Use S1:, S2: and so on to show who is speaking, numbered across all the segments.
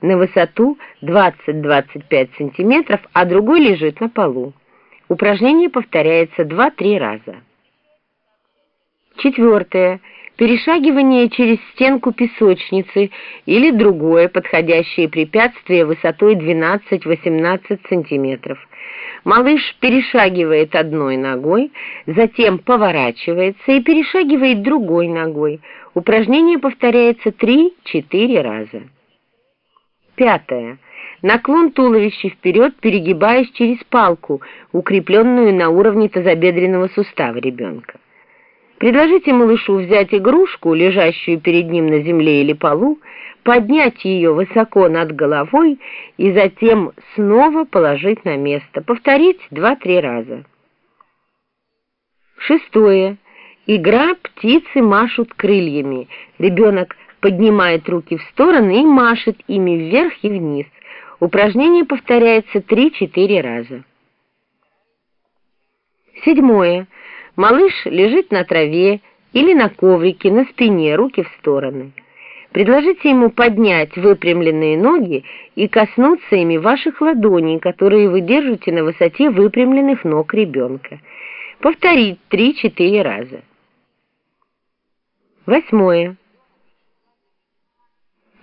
S1: на высоту 20-25 см, а другой лежит на полу. Упражнение повторяется 2-3 раза. Четвертое. Перешагивание через стенку песочницы или другое подходящее препятствие высотой 12-18 см. Малыш перешагивает одной ногой, затем поворачивается и перешагивает другой ногой. Упражнение повторяется 3-4 раза. Пятое. Наклон туловища вперед, перегибаясь через палку, укрепленную на уровне тазобедренного сустава ребенка. Предложите малышу взять игрушку, лежащую перед ним на земле или полу, поднять ее высоко над головой и затем снова положить на место. Повторить два-три раза. Шестое. Игра «Птицы машут крыльями». Ребенок поднимает руки в стороны и машет ими вверх и вниз. Упражнение повторяется 3-4 раза. Седьмое. Малыш лежит на траве или на коврике, на спине, руки в стороны. Предложите ему поднять выпрямленные ноги и коснуться ими ваших ладоней, которые вы держите на высоте выпрямленных ног ребенка. Повторить 3-4 раза. Восьмое.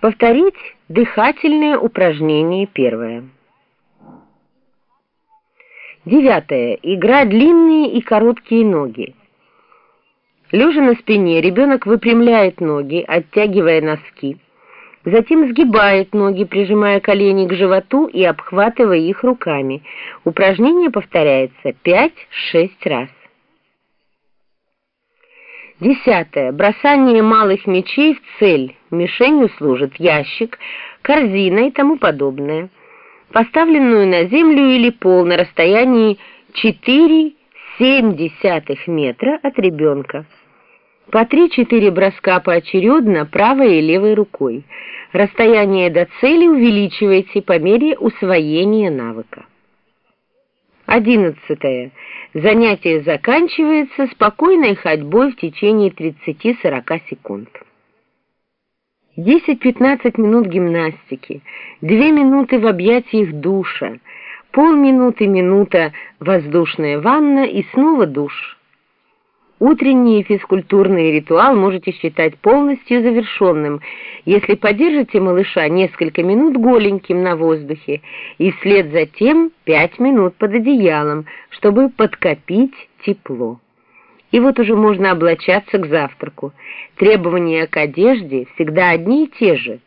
S1: Повторить дыхательное упражнение первое. Девятое. Игра длинные и короткие ноги. Лежа на спине, ребенок выпрямляет ноги, оттягивая носки. Затем сгибает ноги, прижимая колени к животу и обхватывая их руками. Упражнение повторяется 5-6 раз. Десятое. Бросание малых мячей в цель. Мишенью служит ящик, корзина и тому подобное. Поставленную на землю или пол на расстоянии 4-7 метра от ребенка. По 3-4 броска поочередно правой и левой рукой. Расстояние до цели увеличивайте по мере усвоения навыка. Одиннадцатое. Занятие заканчивается спокойной ходьбой в течение 30-40 секунд. 10-15 минут гимнастики, 2 минуты в объятиях душа, полминуты, минута воздушная ванна и снова душ. Утренний физкультурный ритуал можете считать полностью завершенным, если подержите малыша несколько минут голеньким на воздухе и вслед за тем пять минут под одеялом, чтобы подкопить тепло. И вот уже можно облачаться к завтраку. Требования к одежде всегда одни и те же.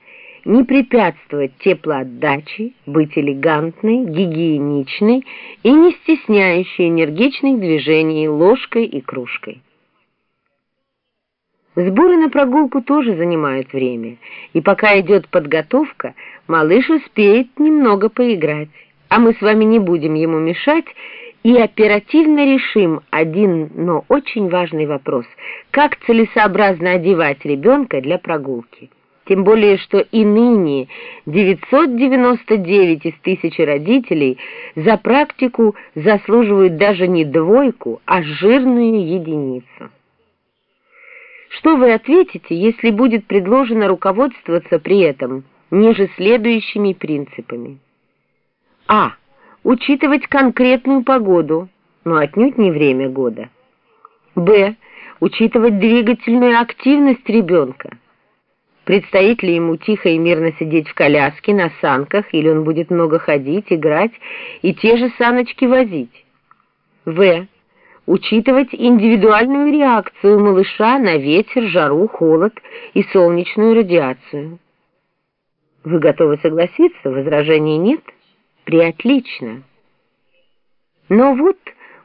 S1: Не препятствовать теплоотдаче, быть элегантной, гигиеничной и не стесняющей энергичных движений ложкой и кружкой. Сборы на прогулку тоже занимают время, и пока идет подготовка, малыш успеет немного поиграть, а мы с вами не будем ему мешать и оперативно решим один, но очень важный вопрос – как целесообразно одевать ребенка для прогулки. Тем более, что и ныне 999 из тысячи родителей за практику заслуживают даже не двойку, а жирную единицу. Что вы ответите, если будет предложено руководствоваться при этом ниже следующими принципами? А. Учитывать конкретную погоду, но отнюдь не время года. Б. Учитывать двигательную активность ребенка. Предстоит ли ему тихо и мирно сидеть в коляске, на санках, или он будет много ходить, играть и те же саночки возить? В учитывать индивидуальную реакцию малыша на ветер, жару, холод и солнечную радиацию. Вы готовы согласиться? Возражений нет? Приотлично. Но вот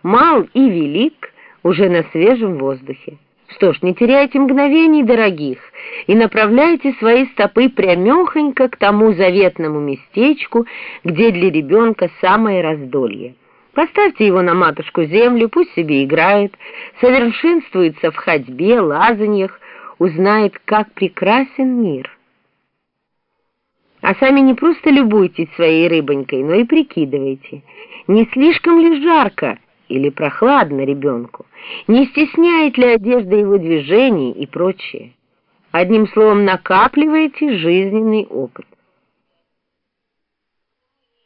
S1: мал и велик уже на свежем воздухе. Что ж, не теряйте мгновений, дорогих, и направляйте свои стопы прямехонько к тому заветному местечку, где для ребенка самое раздолье. Поставьте его на матушку землю, пусть себе играет, совершенствуется в ходьбе, лазаньях, узнает, как прекрасен мир. А сами не просто любуйтесь своей рыбонькой, но и прикидывайте, не слишком ли жарко или прохладно ребенку, не стесняет ли одежда его движений и прочее. Одним словом, накапливайте жизненный опыт.